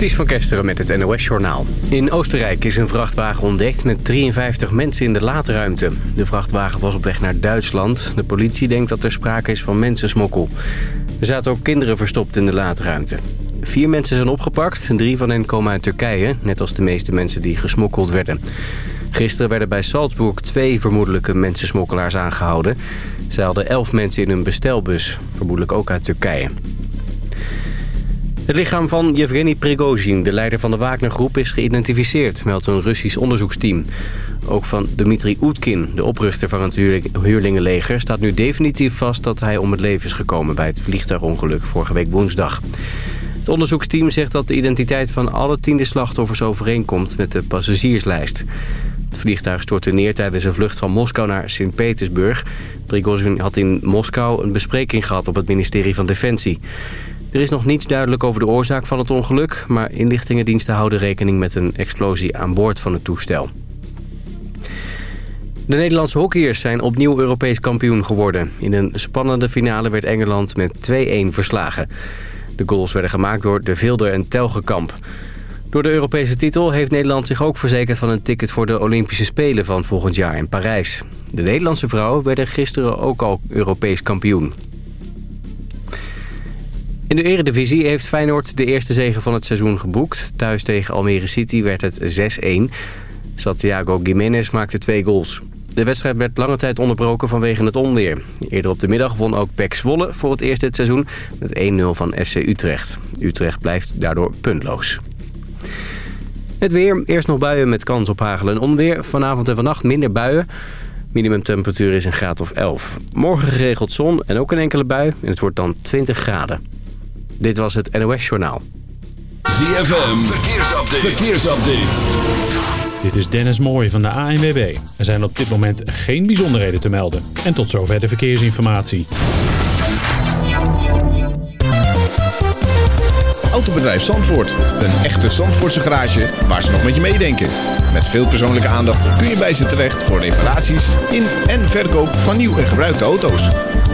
Ties van Kesteren met het NOS-journaal. In Oostenrijk is een vrachtwagen ontdekt met 53 mensen in de laadruimte. De vrachtwagen was op weg naar Duitsland. De politie denkt dat er sprake is van mensensmokkel. Er zaten ook kinderen verstopt in de laadruimte. Vier mensen zijn opgepakt. Drie van hen komen uit Turkije, net als de meeste mensen die gesmokkeld werden. Gisteren werden bij Salzburg twee vermoedelijke mensensmokkelaars aangehouden. Zij hadden elf mensen in een bestelbus, vermoedelijk ook uit Turkije. Het lichaam van Yevgeny Prigozhin, de leider van de Wagner-groep, is geïdentificeerd, meldt een Russisch onderzoeksteam. Ook van Dmitri Oetkin, de oprichter van het huurlingenleger, staat nu definitief vast dat hij om het leven is gekomen bij het vliegtuigongeluk vorige week woensdag. Het onderzoeksteam zegt dat de identiteit van alle tiende slachtoffers overeenkomt met de passagierslijst. Het vliegtuig stortte neer tijdens een vlucht van Moskou naar Sint-Petersburg. Prigozhin had in Moskou een bespreking gehad op het ministerie van Defensie. Er is nog niets duidelijk over de oorzaak van het ongeluk... maar inlichtingendiensten houden rekening met een explosie aan boord van het toestel. De Nederlandse hockeyers zijn opnieuw Europees kampioen geworden. In een spannende finale werd Engeland met 2-1 verslagen. De goals werden gemaakt door De Vilder en Telgekamp. Door de Europese titel heeft Nederland zich ook verzekerd van een ticket voor de Olympische Spelen van volgend jaar in Parijs. De Nederlandse vrouwen werden gisteren ook al Europees kampioen. In de eredivisie heeft Feyenoord de eerste zege van het seizoen geboekt. Thuis tegen Almere City werd het 6-1. Santiago Gimenez maakte twee goals. De wedstrijd werd lange tijd onderbroken vanwege het onweer. Eerder op de middag won ook PEC Zwolle voor het eerst dit seizoen met 1-0 van FC Utrecht. Utrecht blijft daardoor puntloos. Het weer, eerst nog buien met kans op hagel en onweer. Vanavond en vannacht minder buien. Minimumtemperatuur is een graad of 11. Morgen geregeld zon en ook een enkele bui en het wordt dan 20 graden. Dit was het NOS Journaal. ZFM, verkeersupdate. verkeersupdate. Dit is Dennis Mooij van de ANWB. Er zijn op dit moment geen bijzonderheden te melden. En tot zover de verkeersinformatie. Autobedrijf Zandvoort. Een echte Zandvoortse garage waar ze nog met je meedenken. Met veel persoonlijke aandacht kun je bij ze terecht voor reparaties in en verkoop van nieuw en gebruikte auto's.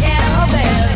cowbell.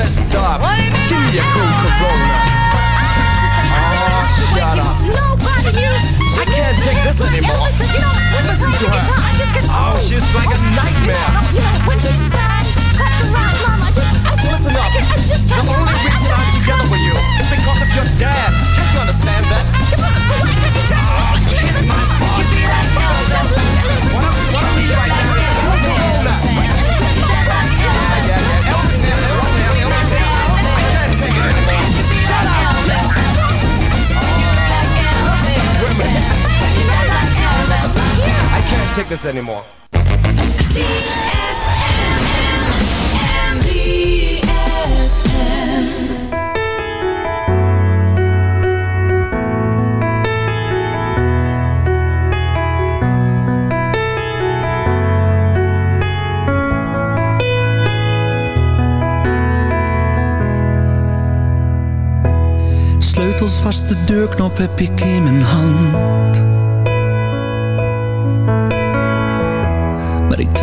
test stop. Give me a cool Corona. Oh, shut up. Nobody you. I can't take this anymore. Listen to her. Oh, she's like a nightmare. Listen up. The only reason I'm together with you is because of your dad. Can't you understand that? Oh, kiss my butt. What I'm, what I'm right now is a cool Corona. Sleutels vast, de deurknop heb ik in mijn hand.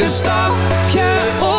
elke stapje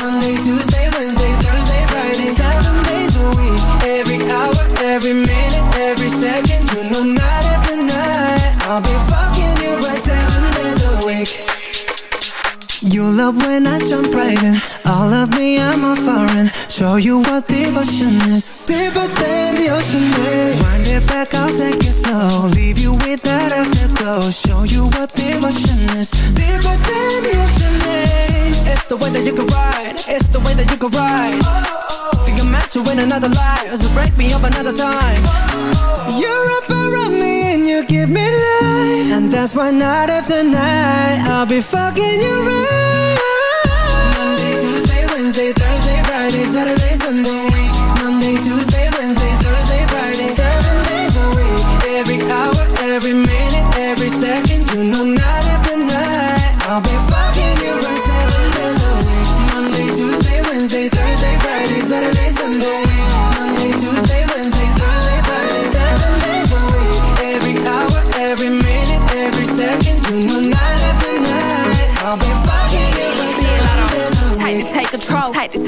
Monday, Tuesday, Wednesday, Thursday, Friday, seven days a week. Every hour, every minute, every second. You know, night after night, I'll be fucking you seven days a week. You love when I jump right in. All of me, I'm a foreign. Show you what devotion is. Deeper than the ocean is. Wind it back, I'll take it slow. Leave you with that afterglow. Show you what devotion is. Deeper than the ocean is. It's the way that you can ride. It's the way that you can ride. Think you're meant to win another life, so break me up another time. You're up around me and you give me life, and that's why night after night I'll be fucking you right. Monday, Tuesday, Wednesday, Thursday,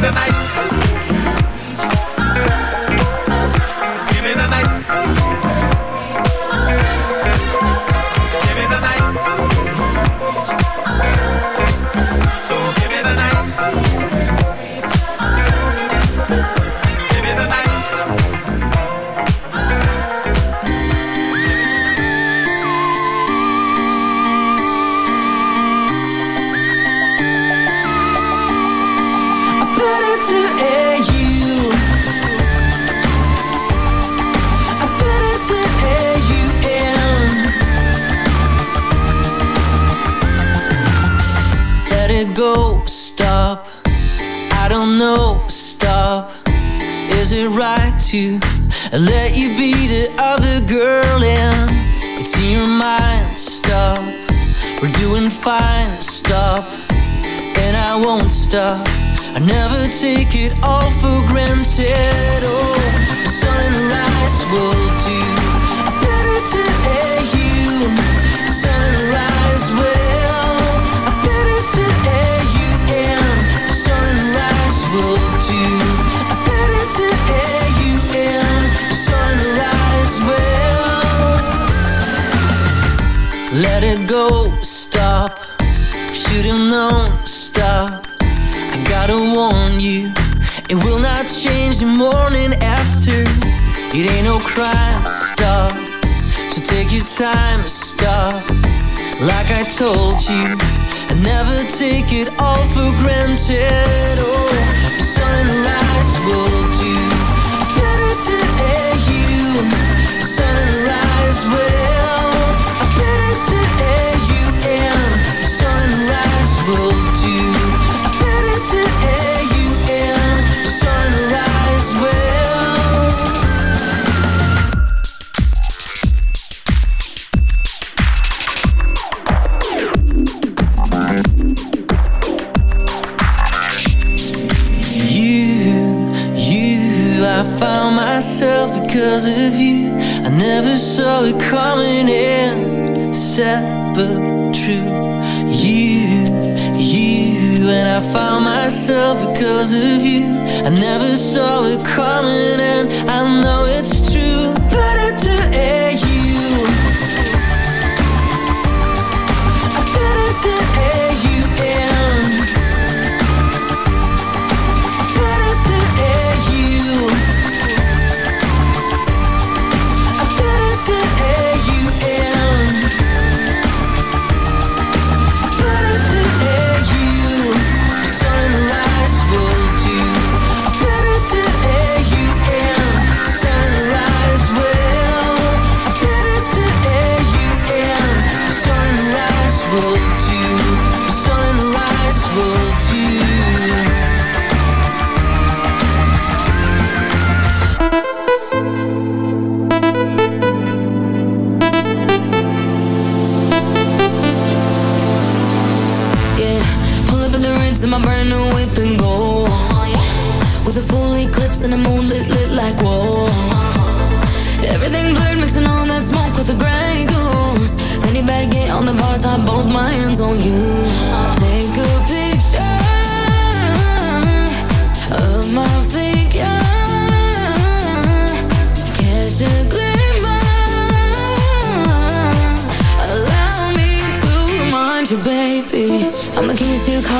拜拜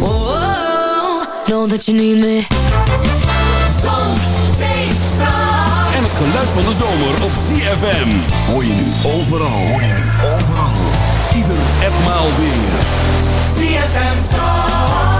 oh know that you need me. En het geluid van de zomer op CFM. Hoor je nu overal, hoor je nu overal. Ieder en weer. ZFM Zon.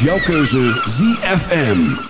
jouw keuze ZFM.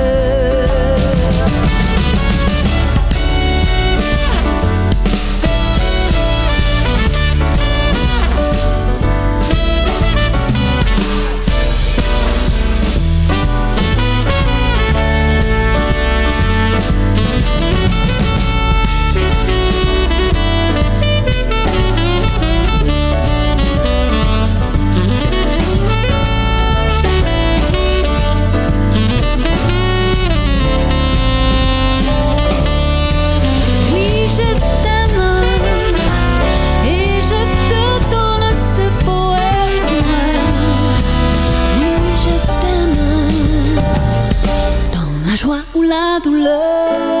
joie ou la douleur.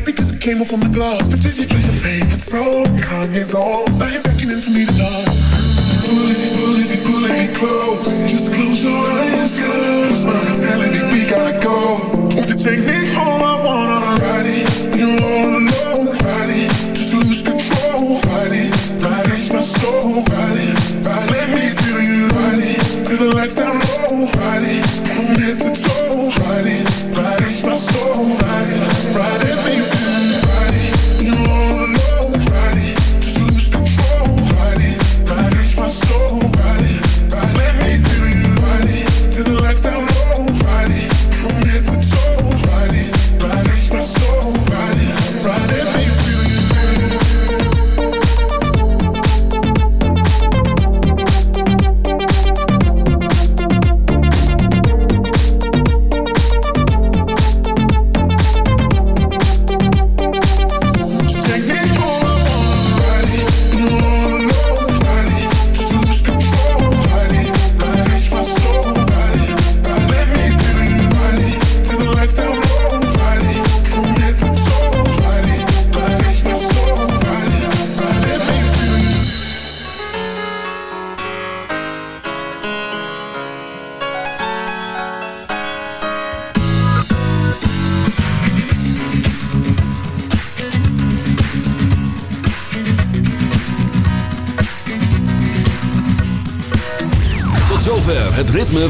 it because it came off on the glass. The dizzy place, your favorite song. Kanye's on. Now you're beckoning for me to dance. Pull it, pull it, pull it, close. Just close your eyes, cause my heart's telling me we gotta go. Won't you take me home? I wanna ride it. You all alone, ride it. Just lose control, ride it. Ride it, my soul, ride it. Ride it. Let me feel you, ride it. Till the lights down low, ride it. From head to toe.